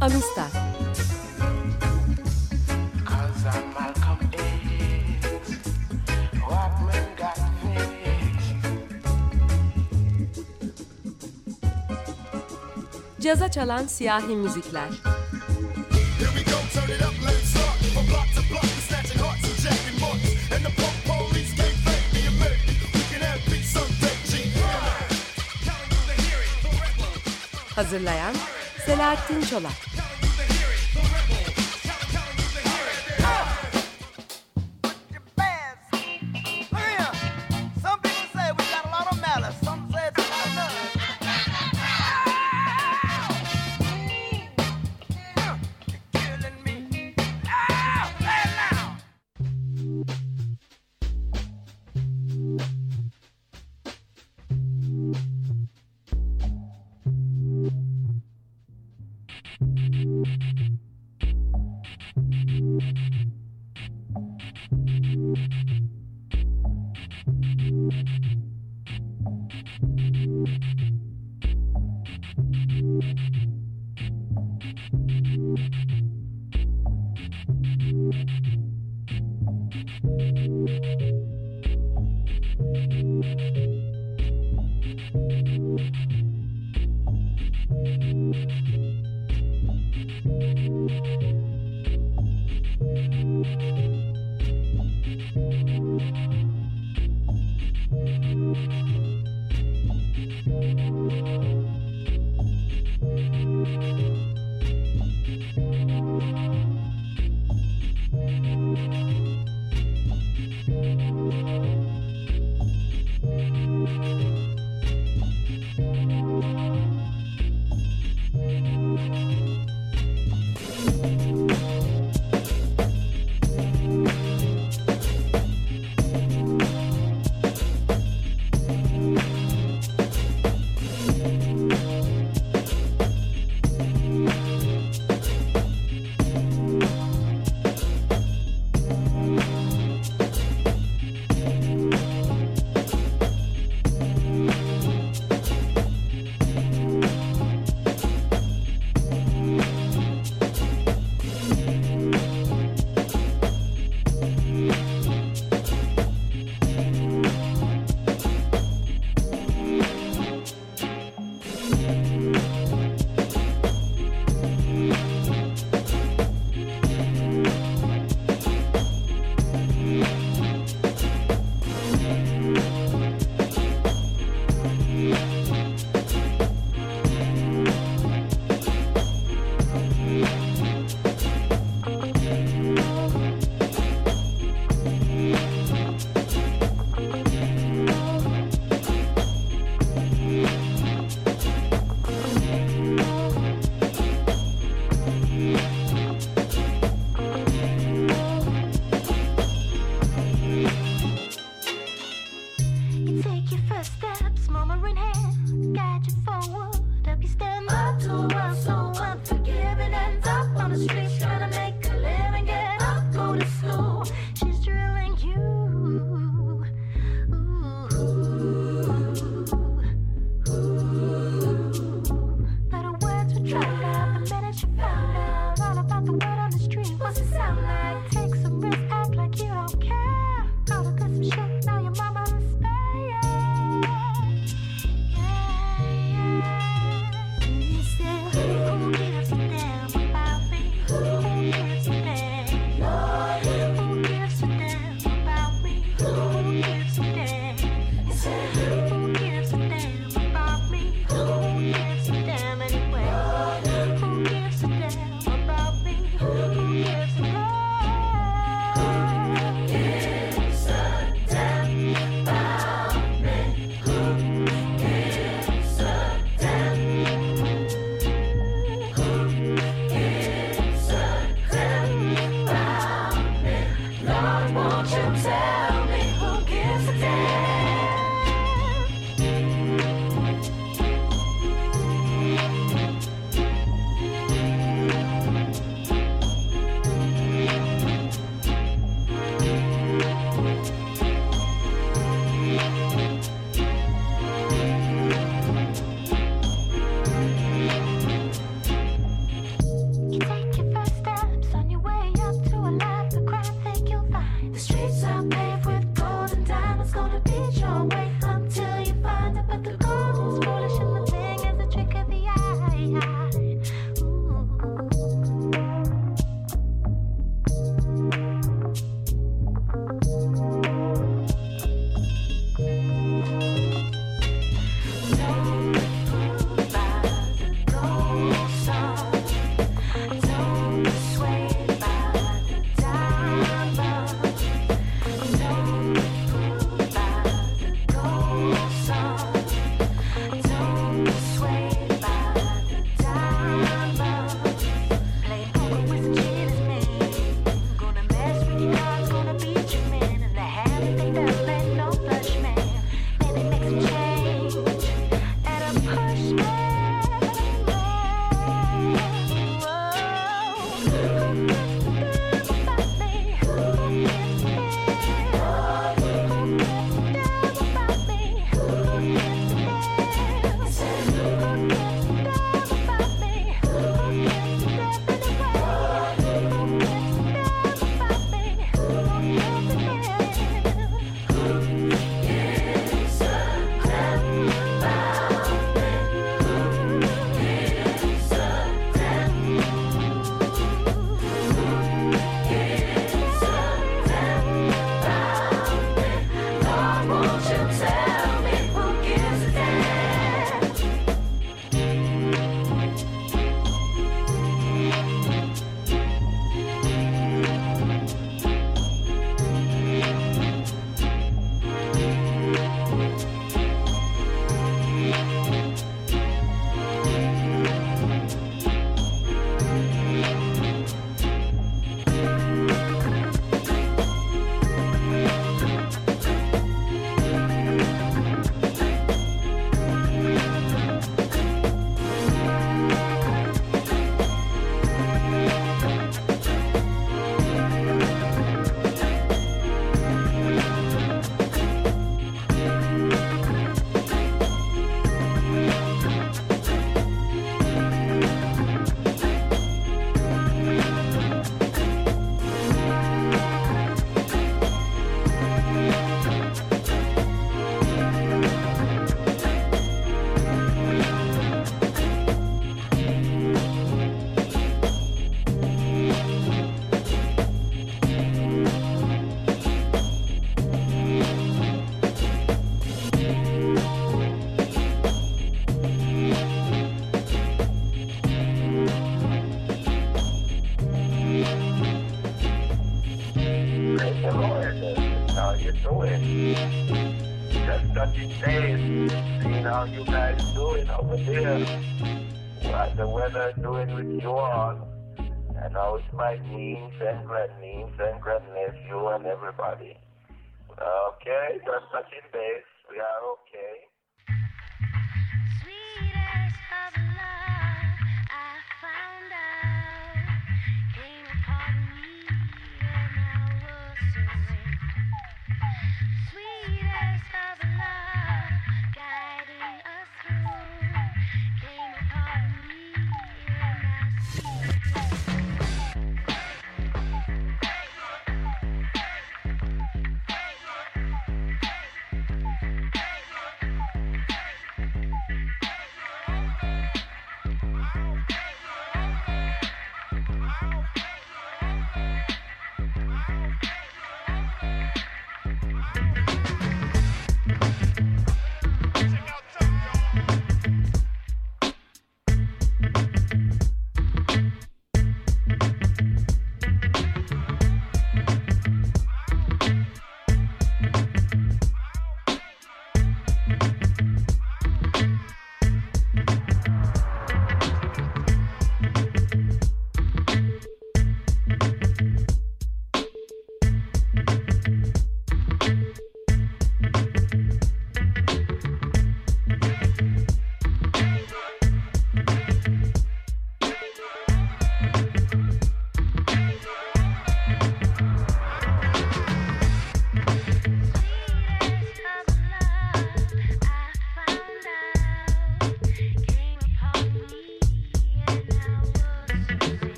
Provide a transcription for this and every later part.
Amistad Cause I'm Malcolm X. Walkman got fixed. Caza çalan siyahi müzikler Here we go,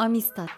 Amistad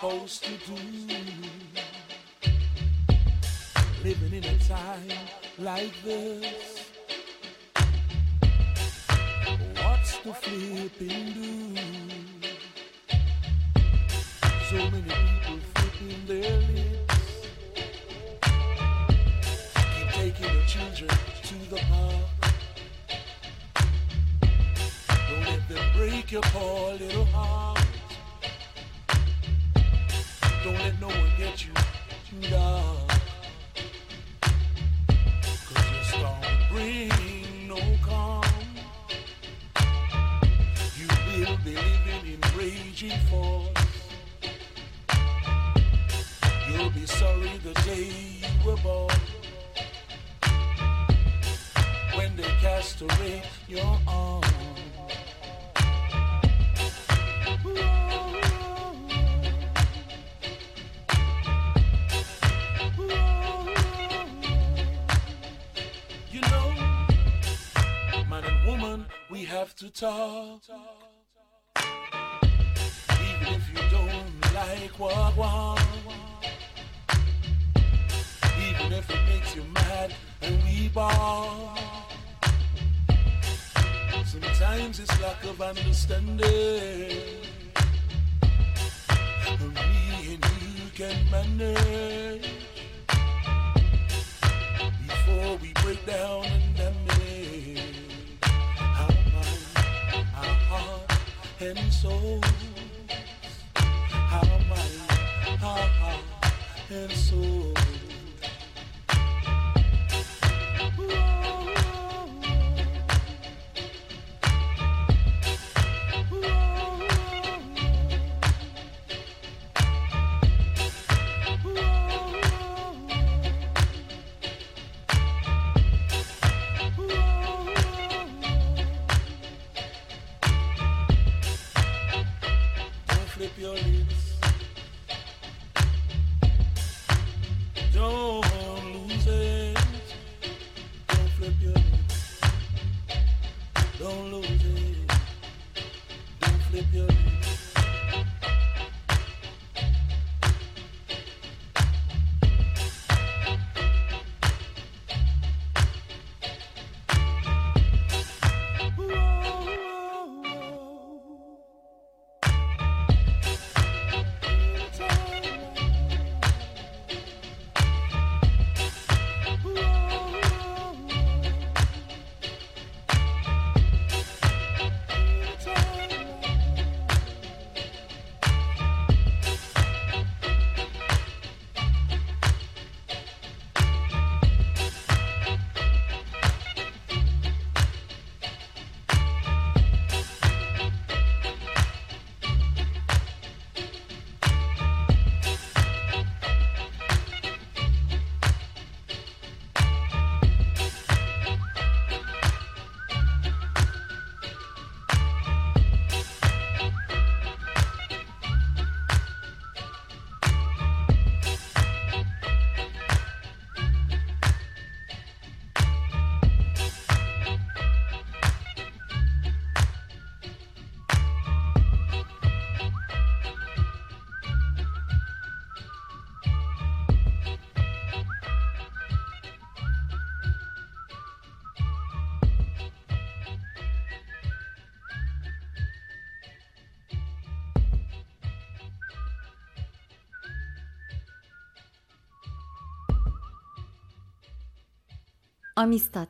supposed to do? Living in a time like this. Have to talk. Even if you don't like what what. Even if it makes you mad and we ball. Sometimes it's lack of understanding. And me and you can manage before we break down and damage and soul. Our mind, our heart and soul. Amistad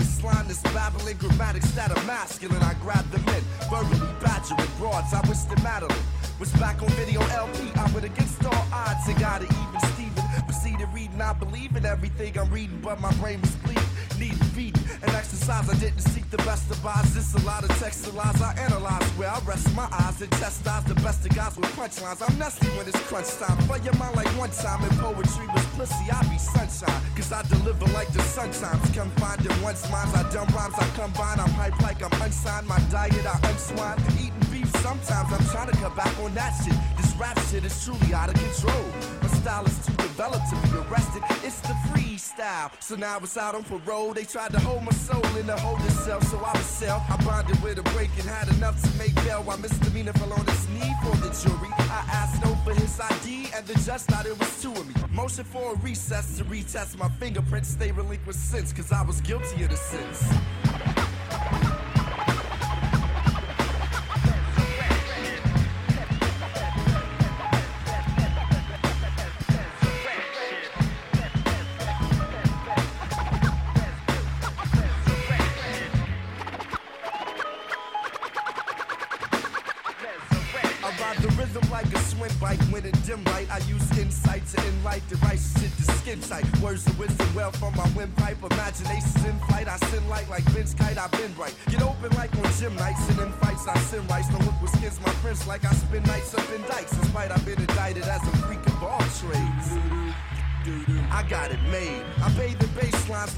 slime this babbling grammatics that are masculine. I grab them in, verbally badgering broads. I wish the Madeline was back on video LP. I would against all odds and got it even Steven. Proceeded reading, I believe in everything I'm reading, but my brain was bleeding. Feeding and exercise. I didn't seek the best of odds. This a lot of text lies I analyze. Where I rest my eyes and chastise the best of guys with punchlines. I'm nasty when it's crunch time. But your mind like one time in poetry was pussy. I be sunshine. Cause I deliver like the sun times. Confined in one's minds. I dumb rhymes. I combine. I'm hype like I'm unsigned. My diet I unswine. Eating sometimes. I'm trying to cut back on that shit. This rap shit is truly out of control. My style is too developed to be arrested. It's the freestyle. So now it's out on parole. They tried to hold my soul in the holding cell. So I was sell. I bonded with a break and had enough to make bail. While misdemeanor fell on his knee for the jury. I asked no for his ID and the judge thought it was two of me. Motion for a recess to retest my fingerprints. They relinquished since cause I was guilty of the sins.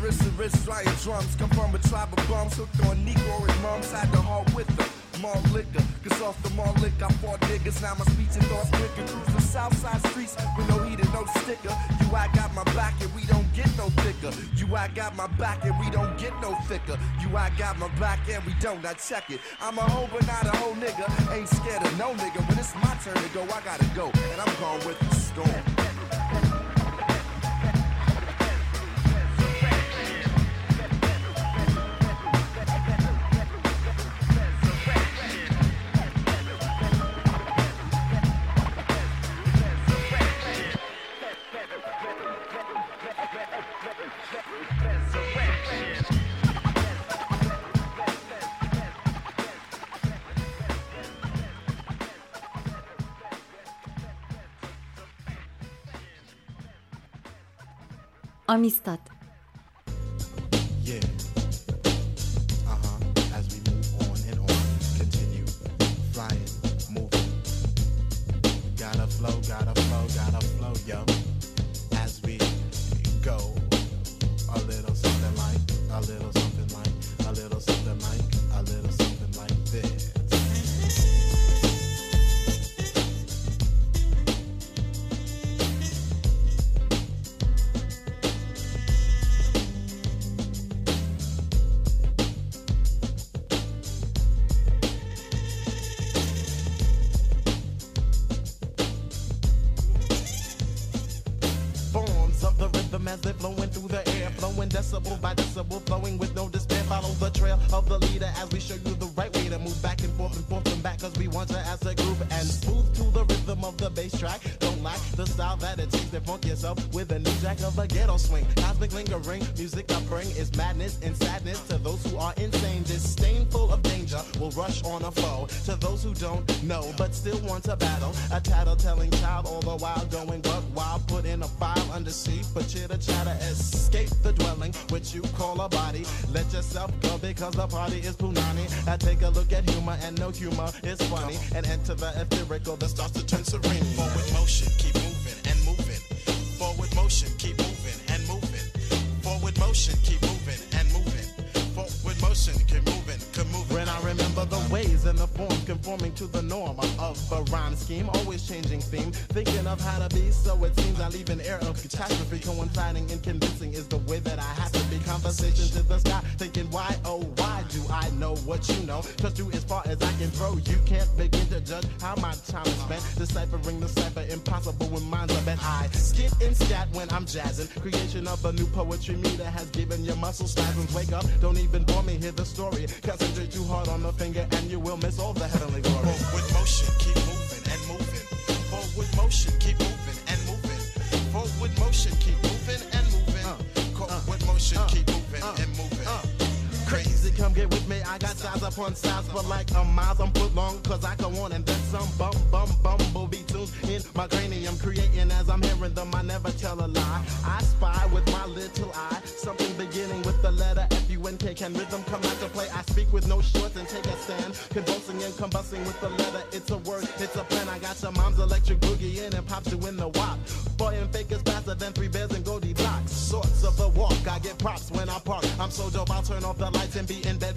Wrist and wrist, drying drums. Come from a tribe of bums hooked on Negro and mums. Had the heart with them. Mall liquor, cause off the mall liquor, I fought niggas. Now my speech and thoughts quicker. Cruise the south side streets with no heat and no sticker. You, I got my back and we don't get no thicker. You, I got my back and we don't get no thicker. You, I got my back and we don't, I check it. I'm a hoe but not a hoe nigga. Ain't scared of no nigga. When it's my turn to go, I gotta go. And I'm gone with the storm. Amistad Yeah. Rhythm of the bass track. Don't lack the style that it takes to funk yourself with a new jack of a ghetto swing. Cosmic lingering, music I bring is madness and sadness to those who are insane. Disdainful of danger will rush on a foe. To those who don't know but still want to battle, a tattletale child all the while going buck wild, put in a file under sea for chitter chatter. Escape the dwelling which you call a body. Let yourself go because the party is punani. I take a look at humor and no humor is funny. And enter the etherical that starts to turn serene. Forward motion, keep motion, keep When I remember the ways and the forms conforming to the norm of a rhyme scheme, always changing theme. Thinking of how to be, so it seems I leave an air of catastrophe. Coinciding and convincing is the way that I have to be. Conversation to the sky, thinking why, oh, why do I know what you know? Trust you as far as I can throw. You can't begin to judge how my time is spent. Deciphering the cipher, impossible when minds are bent. I skit and scat when I'm jazzing. Creation of a new poetry meter has given your muscles spasms. Wake up, don't even bore me, hear the story. Concentrate too hard on the finger and you will miss all the heavenly glory. Forward motion, keep moving and moving. Forward motion, keep moving and moving. Forward motion, keep moving and moving. Uh, Forward uh, motion, uh, keep moving and moving. Crazy, come get with me. I got size upon size, but like a mile. I'm foot long. Cause I go on and then some bum bum bumblebee tunes in my cranium. Creating as I'm hearing them, I never tell a lie. I spy with my little eye. Something beginning with the letter F U N K. Can rhythm come out to play? I speak with no shorts and take a stand. Convulsing and combusting with the letter. It's a word, it's a plan. I got your mom's electric boogie in and pops you in the wop. Boy and fake is faster than three bears and Goldie blocks. Sorts of a walk. I get props when I park. I'm so dope, I'll turn off the lights and be in bed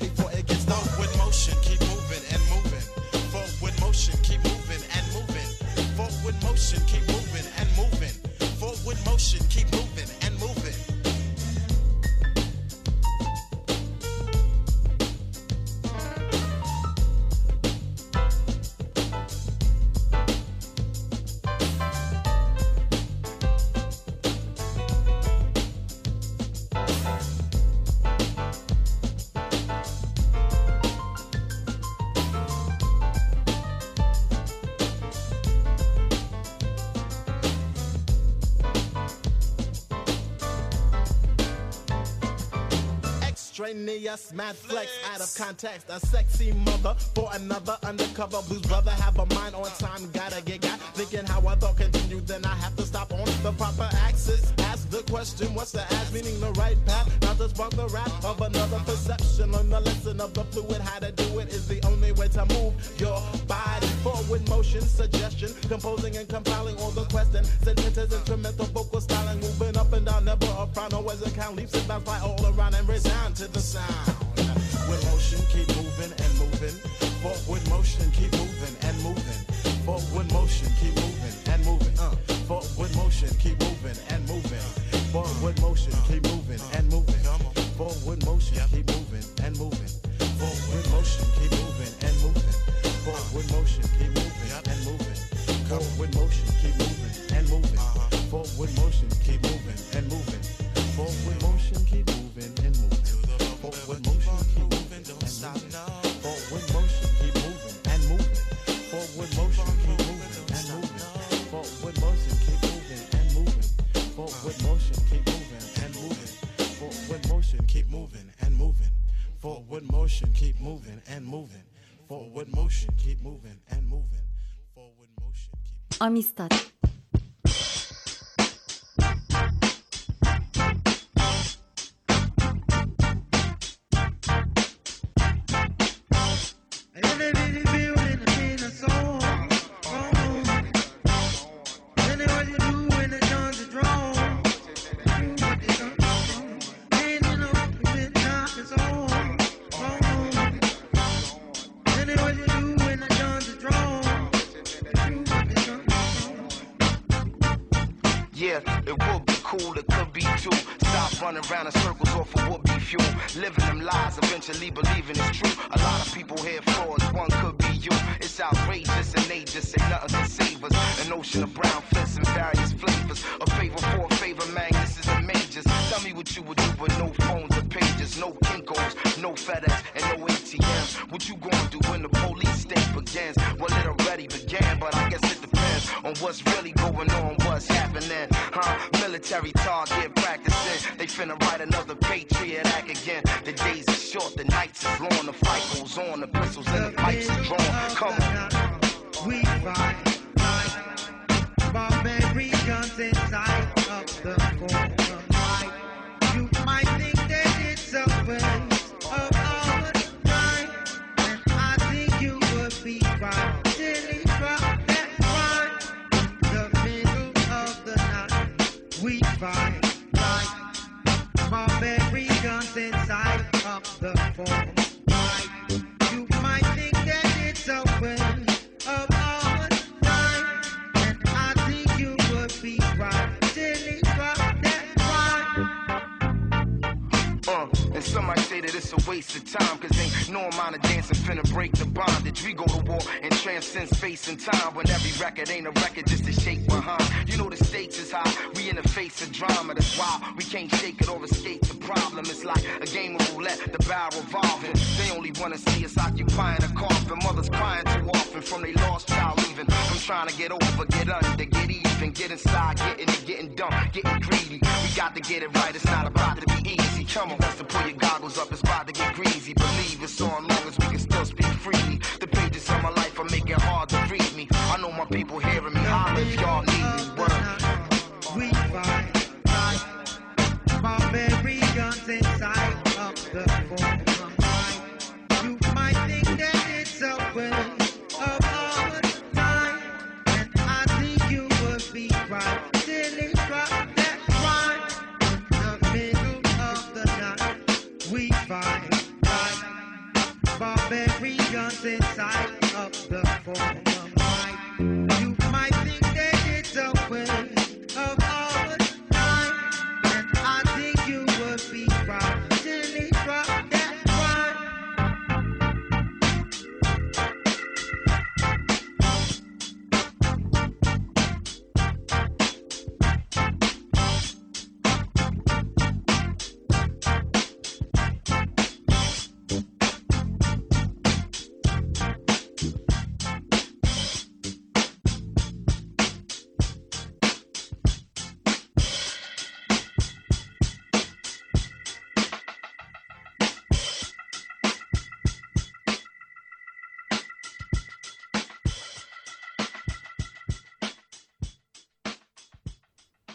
Extraneous, mad flex, out of context. A sexy mother for another undercover blues brother. Have a mind on time, gotta get got. Thinking how I thought continue, then I have to stop on the proper axis. Ask the question, what's the ask? Meaning the right path, not to spark the rap of another perception. Learn the lesson of the fluid, how to do it is the only way to move your body forward. Motion, suggestion, composing and compiling all the question. Sentences, instrumental, Count, leaps and all around and resound to the sound. With motion, keep moving and moving. Forward motion, keep moving and moving. Forward motion, keep moving and moving. Uh, forward motion, keep moving and moving. Forward motion, keep moving and Amistad.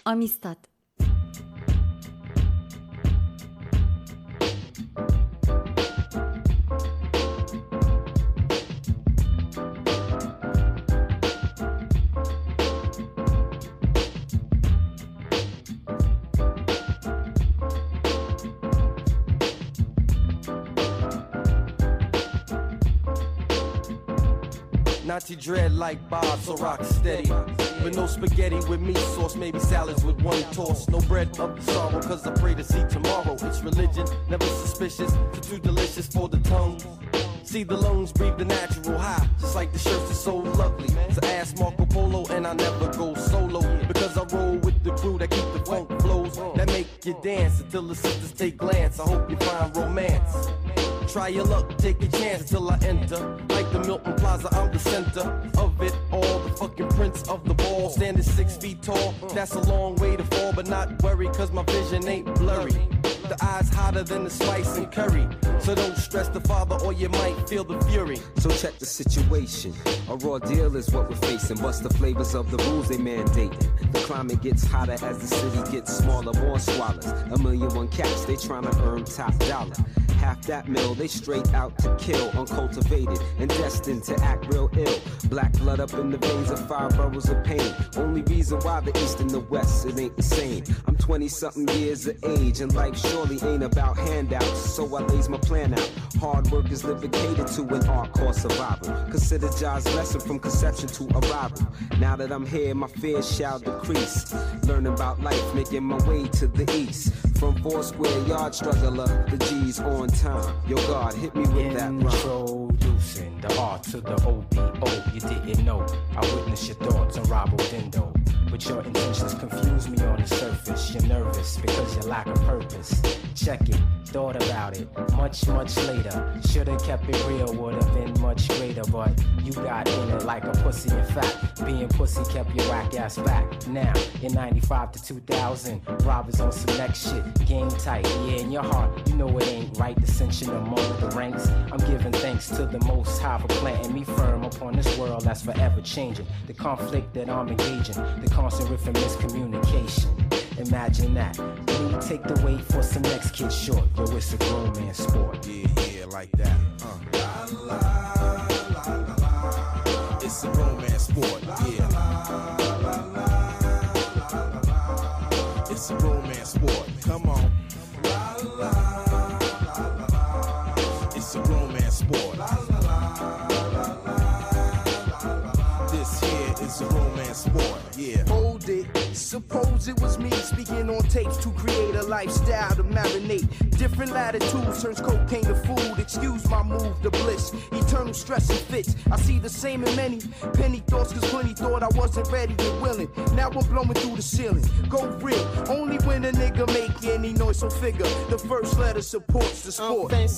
Amistad. Natty dread like Bob, so rock steady. With no spaghetti with meat sauce, maybe salads with one toss. No bread of sorrow, cause I pray to see tomorrow. It's religion, never suspicious, too, too delicious for the tongue. See the lungs breathe the natural high, just like the shirts are so lovely. So ask Marco Polo, and I never go solo because I roll with the crew that keep the funk flows that make you dance until the sisters take glance. I hope you find romance. Try your luck, take a chance until I enter. The Milton Plaza, I'm the center of it all. The fucking prince of the ball, standing six feet tall. That's a long way to fall, but not worry, cause my vision ain't blurry. The eyes hotter than the spice and curry. So don't stress the father, or you might feel the fury. So check the situation. A raw deal is what we're facing. Bust the flavors of the rules they mandating. The climate gets hotter as the city gets smaller. More swallows. A million one cats, they trying to earn top dollar. Half that mill, they straight out to kill, uncultivated and destined to act real ill. Black blood up in the veins of five boroughs of pain. Only reason why the East and the West, it ain't the same. I'm 20 something years of age, and life surely ain't about handouts. So I lays my plan out. Hard work is catered to an called survival. Consider Jai's lesson from conception to arrival. Now that I'm here, my fears shall decrease. Learning about life, making my way to the east. From four square yard struggler, the G's on time. Yo, God, hit me with that rhyme. Introducing the R to the OBO. You didn't know. I witnessed your thoughts on Dindo. But your intentions confuse me on the surface. You're nervous because you lack a purpose. Check it, thought about it. Much, much later. Should've kept it real, would've been much greater. But you got in it like a pussy in fact. Being pussy kept your whack ass back. Now, in 95 to 2000, robbers on some next shit. Game tight, yeah, in your heart, you know it ain't right. Dissension among the ranks. I'm giving thanks to the most high for planting me firm upon this world that's forever changing. The conflict that I'm engaging, the constant riff and miscommunication. Imagine that. When you take the weight for some next kid short, yo, it's a grown man sport. Yeah, yeah, like that. Uh. La, la, la, It's a romance sport, yeah. It's a romance sport. Come on. It's a romance sport. boy. Yeah. Hold it. Suppose it was me speaking on tapes to create a lifestyle to marinate. Different latitudes turns cocaine to food. Excuse my move to bliss. Eternal stress and fits. I see the same in many. Penny thoughts, cause plenty thought I wasn't ready and willing. Now we're blowing through the ceiling. Go real. Only when a nigga make any noise, so figure. The first letter supports the sport. Fin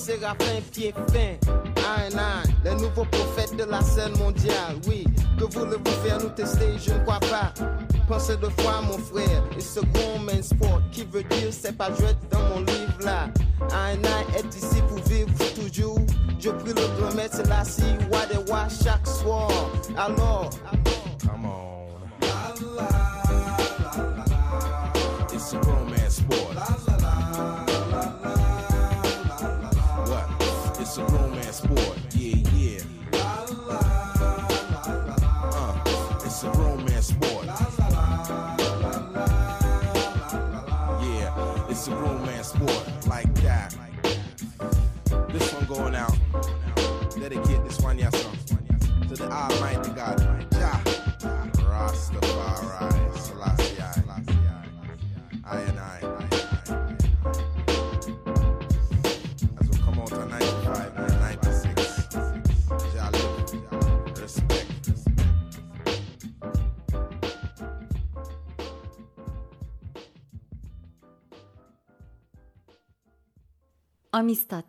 fin. 1-1, les nouveaux prophètes de la scène mondiale. Oui, que voulez-vous faire nous tester? Je ne crois pas. Pensez deux fois, mon frère. Et second main sport, qui veut dire c'est pas joué dans mon livre là. 1-1 est ici pour vivre toujours. Je prie le grand maître Selassie, Wadewa, chaque soir. Alors, alors To the Almighty God. Jah. Rastafari. Selassie. I and I. As we come out of 95 and 96. Jah live. Respect. Amistad.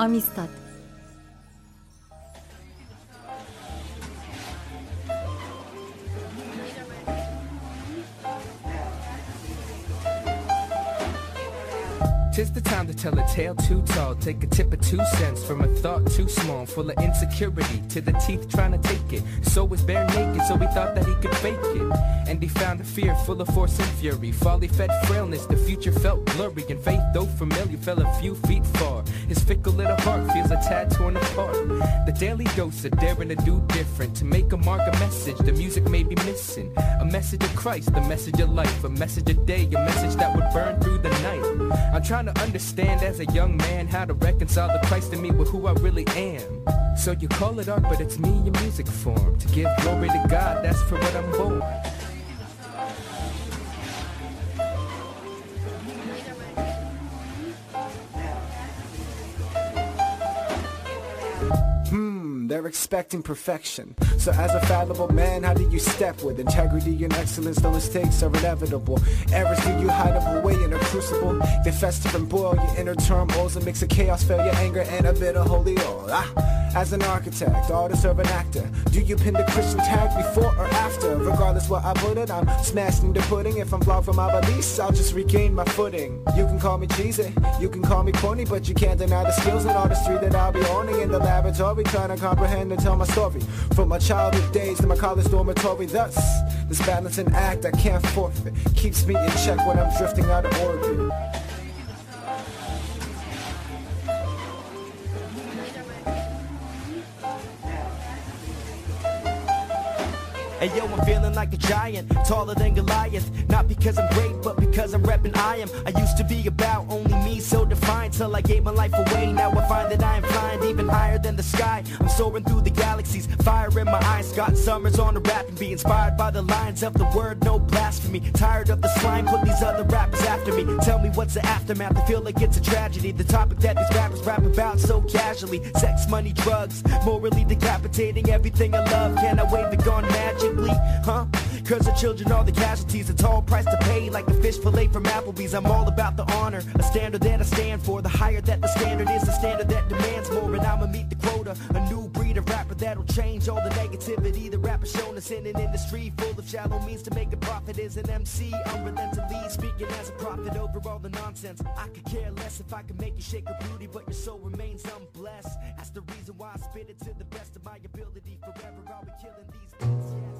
Amistad Tis the time to tell a tale too tall. Take a tip of two cents from a thought too small, full of insecurity. To the teeth trying to take it. So was bare naked, so he thought that he could fake it. And he found a fear full of force and fury. Folly fed frailness, the future felt blurry. And faith, though familiar, fell a few feet far. His fickle little heart feels a tad torn apart. The daily dose of daring to do different. To make a mark, a message the music may be missing. A message of Christ, the message of life. A message of day, a message that would burn through the night. I'm trying to understand as a young man how to reconcile the Christ in me with who I really am. So you call it art, but it's me in music form. To give glory to God, that's for what I'm born. They're expecting perfection. So as a fallible man, how do you step with integrity and excellence? Though mistakes are inevitable. Errors do you hide away in a crucible? They fester and boil your inner turmoils, a mix of chaos, failure, anger, and a bit of holy oil. Ah. As an architect, artist, or an actor, do you pin the Christian tag before or after? Regardless what I put it, I'm smashing the pudding. If I'm flawed from my beliefs, I'll just regain my footing. You can call me cheesy, you can call me corny, but you can't deny the skills and artistry that I'll be owning in the laboratory, trying to comprehend and tell my story. From my childhood days to my college dormitory, thus, this balancing act I can't forfeit keeps me in check when I'm drifting out of orbit. And yo, I'm feeling like a giant, taller than Goliath. Not because I'm great, but because I'm repping I am. I used to be about only me, so defined till I gave my life away. Now I find that I am flying even higher than the sky. I'm soaring through the galaxies, fire in my eyes. Scott Summers on the rap and be inspired by the lines of the word, no blasphemy. Tired of the slime, put these other rappers after me. Tell me what's the aftermath, I feel like it's a tragedy. The topic that these rappers rap about so casually. Sex, money, drugs, morally decapitating everything I love. Can I wave it gone magically? Huh? Cause the children are the casualties, a tall price to pay, like a fish fillet from Applebee's. I'm all about the honor, a standard that I stand for. The higher that the standard is, the standard that demands more, and I'ma meet the quota. A new breed of rapper that'll change all the negativity. The rapper shown us in an industry full of shallow means to make a profit is an MC. Unrelentingly speaking as a prophet over all the nonsense. I could care less if I could make you shake a booty, but your soul remains unblessed. That's the reason why I spit it to the best of my ability. Forever I'll be killing these beats, yes.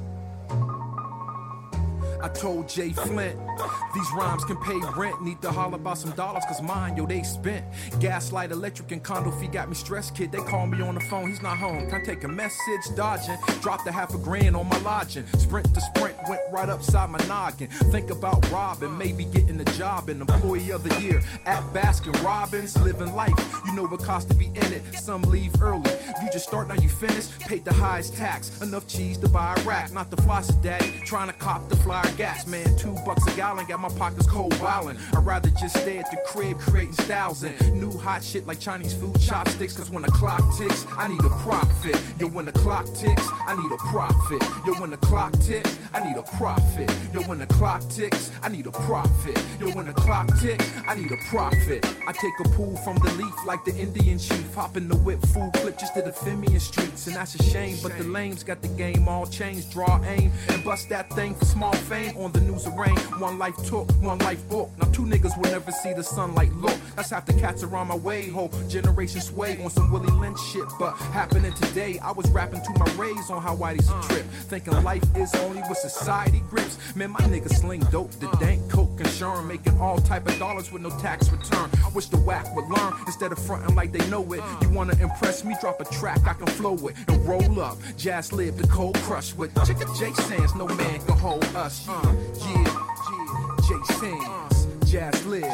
I told Jay Flint, these rhymes can pay rent. Need to holler about some dollars, cause mine, yo, they spent. Gaslight, electric, and condo fee got me stressed, kid. They call me on the phone, he's not home. Can I take a message? Dodging. Dropped a half a grand on my lodging. Sprint to sprint, went right upside my noggin. Think about robbing, maybe getting a job. An employee of the year at Baskin Robbins. Living life, you know what costs to be in it. Some leave early. You just start, now you finish. Paid the highest tax. Enough cheese to buy a rack. Not the floss daddy. Trying to cop the flyer gas, man. Two bucks a gallon, got my pockets cold wildin'. I'd rather just stay at the crib creating styles and new hot shit like Chinese food chopsticks. Cause when the clock ticks, I need a profit. Yo, when the clock ticks, I need a profit. Yo, when the clock ticks, I need a profit. Yo, when the clock ticks, I need a profit. Yo, when the clock ticks, I need a profit. I take a pull from the leaf like the Indian chief. Hop in the whip, full clip just to the Femian streets. And that's a shame, but the lames got the game all changed. Draw aim and bust that thing for small fame on the news of rain. One life took, one life book. Now two niggas will never see the sunlight look. That's half the cats around my way. Whole generation sway on some Willie Lynch shit. But happening today, I was rapping to my rays on how Whitey's a trip. Thinking life is only what society grips. Man, my niggas sling dope, the dank coke and Sherm, making all type of dollars with no tax return. I wish the whack would learn instead of fronting like they know it. You wanna impress me? Drop a track I can flow with and roll up. Jazz live the cold crush with Chicka J Sands. No man can hold us. Uh, yeah, yeah, J Sands. Jazz live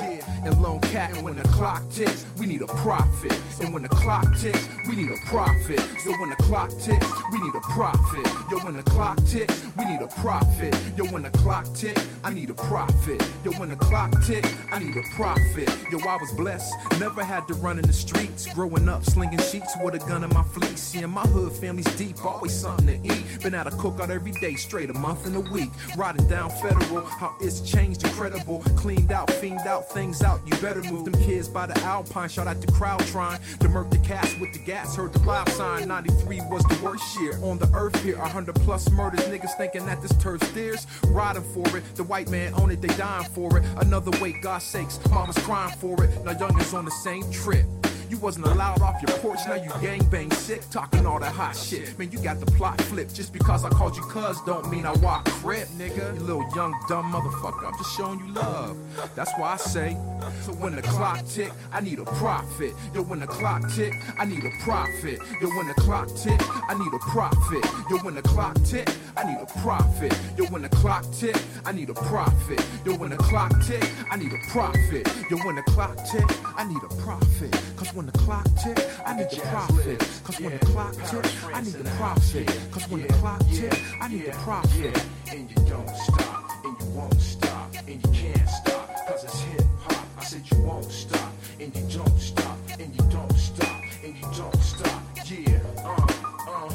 and Lone Cat. And when the clock ticks, we need a profit. And when the clock ticks, we need a profit. So when the clock ticks, we need a profit. Yo, when the clock ticks, we need a profit. Yo, when the clock tick, I need a profit. Yo, when the clock tick, I need a profit. Yo, I was blessed, never had to run in the streets. Growing up, slinging sheets with a gun in my fleece. Seeing my hood family's deep, always something to eat. Been out a cookout every day, straight a month and a week. Riding down federal, how it's changed, incredible. Cleaned out, fiend out, things out. You better move them kids by the Alpine. Shout out the crowd trying to murk the cast with the gas. Heard the loud sign. 93 was the worst year on the earth here. 100 plus murders, niggas thinking that this turf steers. Riding for it, the white man own it, they dying for it. Another way, God sakes, mama's crying for it. Now youngins on the same trip. You wasn't allowed off your porch, now you gangbang sick, talking all that hot shit. Man, you got the plot flipped. Just because I called you cuz don't mean I walk crib, nigga. You little young dumb motherfucker, I'm just showing you love. That's why I say, so when the clock tick, I need a profit. Yo, when the clock tick, I need a profit. Yo, when the clock tick, I need a profit. Yo, when the clock tick, I need a profit. Yo, when the clock tick, I need a profit. Yo, when the clock tick, I need a profit. Yo, when the clock tick, I need a profit. Cause when the clock tick, I need the profit. Cause when the clock tick, I need the profit. Cause when the clock tick, I need the profit. And you don't stop, and you won't stop, and you can't stop, cause it's hip hop. I said you won't stop, and you don't stop, and you don't stop, and you don't stop. Yeah, uh, uh,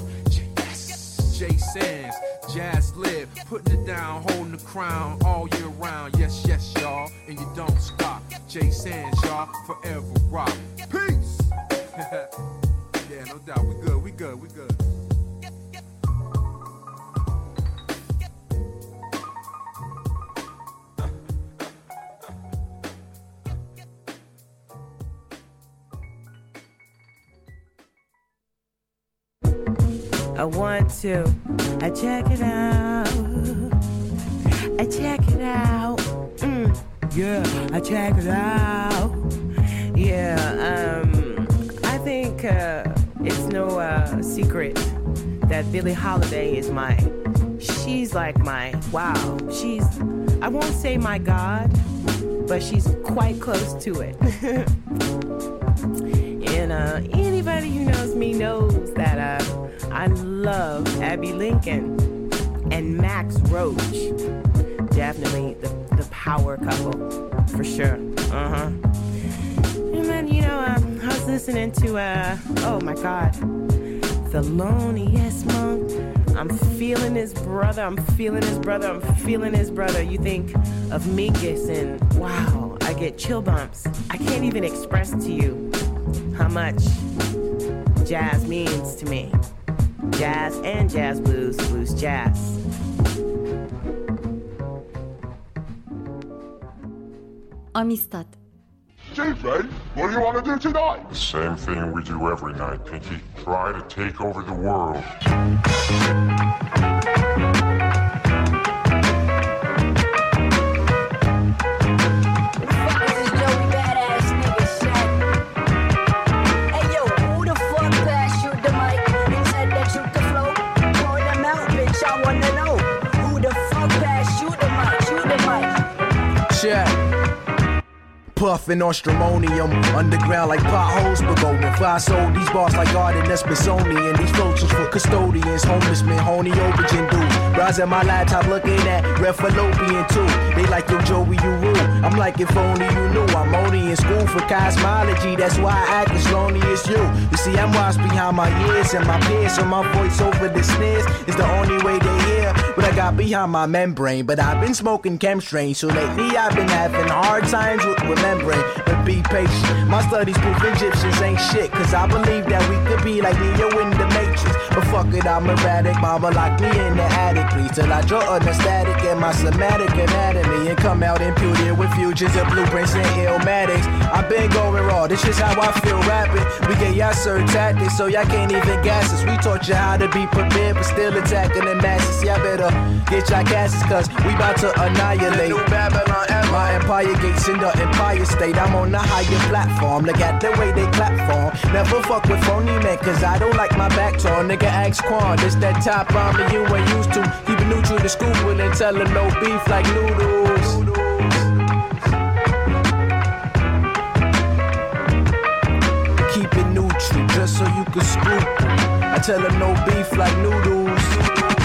yes. Jay Sands, Jazz Live, putting it down, holding the crown all year round. Yes, yes, y'all, and you don't stop. Jay Sands, y'all, forever rock. Peace. yeah, no doubt. We good. We good. We good. I want to. I check it out. I check it out. Yeah, I check it out. Yeah, um, I think uh, it's no uh, secret that Billie Holiday is my. She's like my. Wow, she's. I won't say my God, but she's quite close to it. and uh, anybody who knows me knows that uh, I love Abbey Lincoln and Max Roach. Definitely the, the power couple, for sure. Uh huh. And then, you know, um, I was listening to, uh, oh my God, Thelonious Monk. I'm feeling his brother, I'm feeling his brother, I'm feeling his brother. You think of Mingus and wow, I get chill bumps. I can't even express to you how much jazz means to me. Jazz and jazz blues, blues jazz. Amistad. DJ, what do you want to do tonight? The same thing we do every night, Pinky. Try to take over the world. Puffin' on stramonium, underground like potholes, but going Five sold these bars like garden that's Smithsonian. These floats for custodians, homeless men, honey, aubergine dude. Rise at my laptop looking at red fallopian too. They like yo Joey, you rule. I'm like if only you knew. I'm only in school for cosmology, that's why I act as lonely as you. You see, I'm washed behind my ears and my peers, so my voice over the snares is the only way they hear. What I got behind my membrane, but I've been smoking chemstrain, so lately I've been having hard times with remembering. But be patient. My studies prove Egyptians ain't shit, cause I believe that we could be like Neo in the Matrix. But fuck it, I'm erratic. Mama locked me in the attic, please, till I draw an static in my somatic anatomy and come out imputed with fusions and blueprints and illmatics. I've been going raw, this is how I feel rapping. We get y'all certain tactics, so y'all can't even gas us. We taught you how to be prepared, but still attacking the masses. Y'all better get y'all gases, cause we about to annihilate. The new Babylon My empire gates in the empire state. I'm on the higher platform. Look at the way they clap for. Never fuck with phony men, cause I don't like my back torn. Nigga, ask Quan. This that top bomber you ain't used to. Keep it neutral to school and tell her no beef like noodles. Keep it neutral just so you can scoop. I tell her no beef like noodles.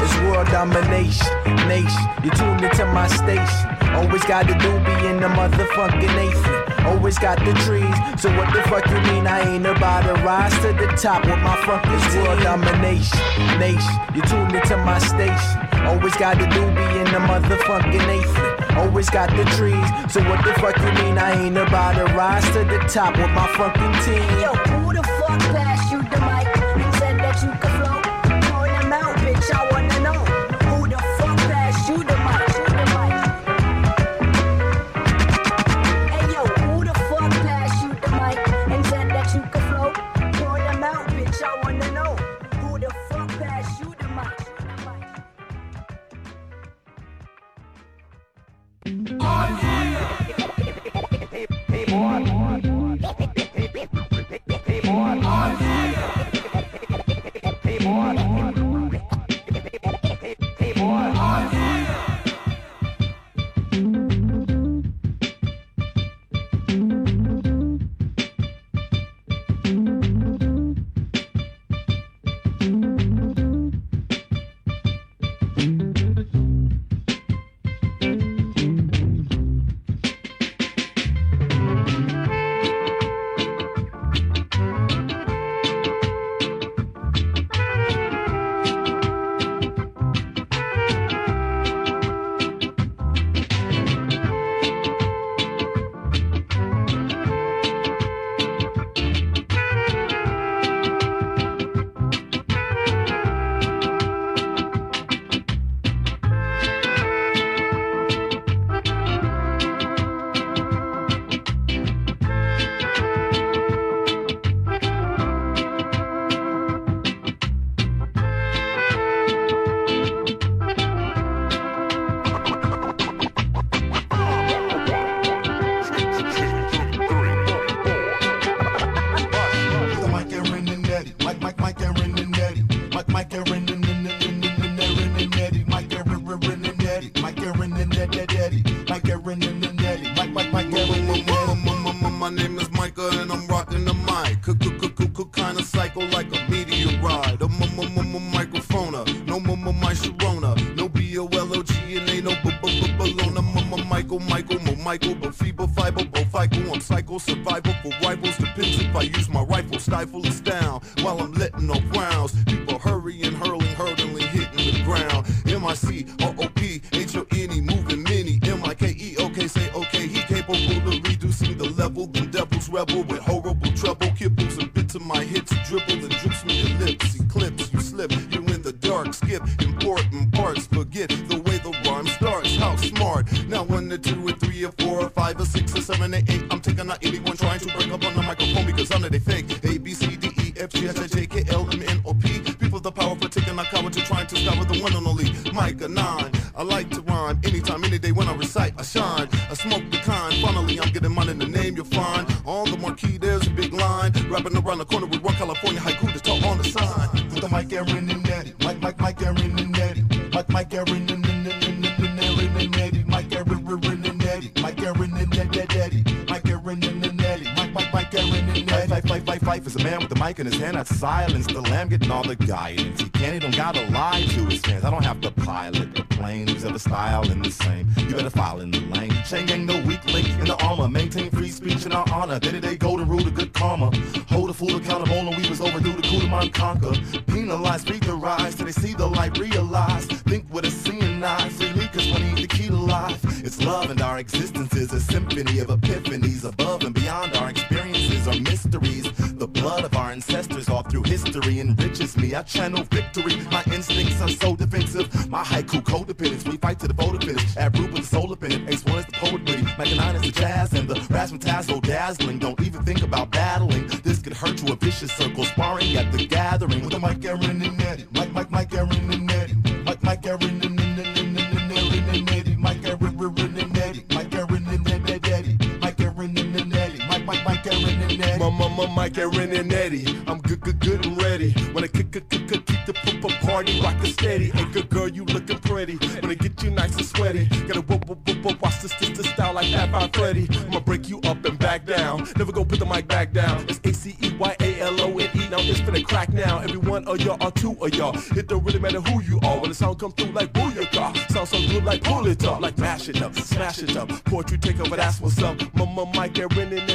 It's world domination. Nation, you tuned into my station. Always got the doobie in the motherfucking Nathan. Always got the trees. So what the fuck you mean I ain't about to rise to the top with my fucking world domination? Nation, you tuned into my station. Always got the doobie in the motherfucking Nathan. Always got the trees. So what the fuck you mean I ain't about to rise to the top with my fucking team? I like to rhyme anytime, any day when I recite, I shine. I smoke the kind. Finally, I'm getting mine in the name you'll find. On the marquee, there's a big line. Rapping around the corner with one California haiku to talk on the sign. With the Mike Aaron and Eddie. Mike, Mike, Mike Aaron and Eddie. Mike, Mike Aaron Life, is a man with the mic in his hand. That's silence. The lamb getting all the guidance. He can't, he don't gotta lie to his fans. I don't have to pilot the plane. Who's ever styling the same? You better file in the lane. Chain gang, no weak link in the armor. Maintain free speech and our honor. Day to day golden rule of good karma. Hold a fool accountable and we was overdue to cool them conquer. Penalize, speak the rise till they see the light, realize. Think with a seeing eye. Freely, cause money the key to life. It's love and our existence is a symphony of epiphanies above and beyond our experiences our mysteries. Blood of our ancestors all through history enriches me. I channel victory. My instincts are so defensive. My haiku codependence. We fight to the photo finish. Root with the soul opinion. Ace one is the poet witty. Mac and nine is the jazz and the razzmatazz so dazzling. Don't even think about battling. This could hurt to a vicious circle sparring at the gathering. With the Mike Aaron and Eddie. Mike, Mike, Mike Aaron and Eddie. Mike, Mike Aaron and Eddie. Mike Aaron and Eddie. Mike Aaron and Ed- Ed- Eddie. Mike Aaron and Eddie. Mike, Mike, Mike Aaron and Eddie. Mike, Aaron. I'm good, good, good and ready. When I kick, kick, kick, kick, the up party rockin' steady. Hey, good girl, you looking pretty. When I get you nice and sweaty. Gotta whoop, whoop, whoop, whoop. Watch this, this, this style like Fat Freddy. I'ma break you up and back down. Never go put the mic back down. It's crack now. Every one of y'all or two of y'all. It don't really matter who you are when the sound come through like booyah. Sound so good like pull it up, like mash it up, smash it up. Poetry take over, that's what's up. Mama Mike and Ren and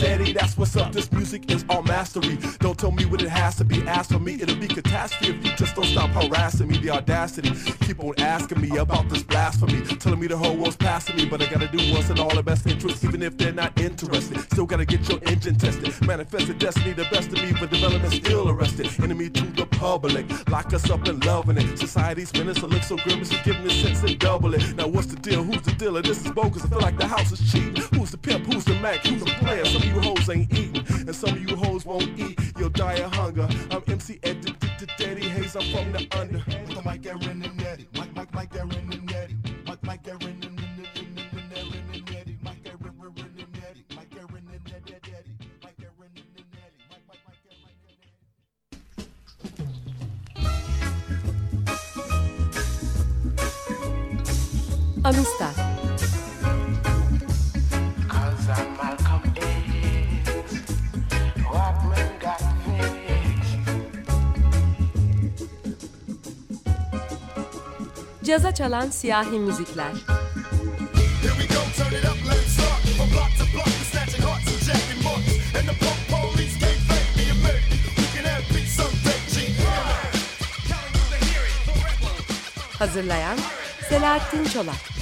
Daddy, that's what's up. This music is all mastery. Don't tell me what it has to be. Ask for me, it'll be catastrophe if you just don't stop harassing me. The audacity, keep on asking me about this blasphemy, telling me the whole world's passing me, but I gotta do what's in all the best interest, even if they're not interested. Still gotta get your engine tested. Manifested destiny, the best of me, but development still arrested. Enemy to the public, lock us up and loving it. Society's minutes so look so grimace, so giving us sense and double it. Now what's the deal? Who's the dealer? This is bogus. I feel like the house is cheap. Who's the pimp? Who's the Mac? Who's the player? Some of you hoes ain't eating, and some of you hoes won't eat. You'll die of hunger. I'm MC Ed, Daddy Hayes. I'm from the under. With the Aaron and Amistad. Caza çalan siyahi müzikler. Hazırlayan Selahattin Çolak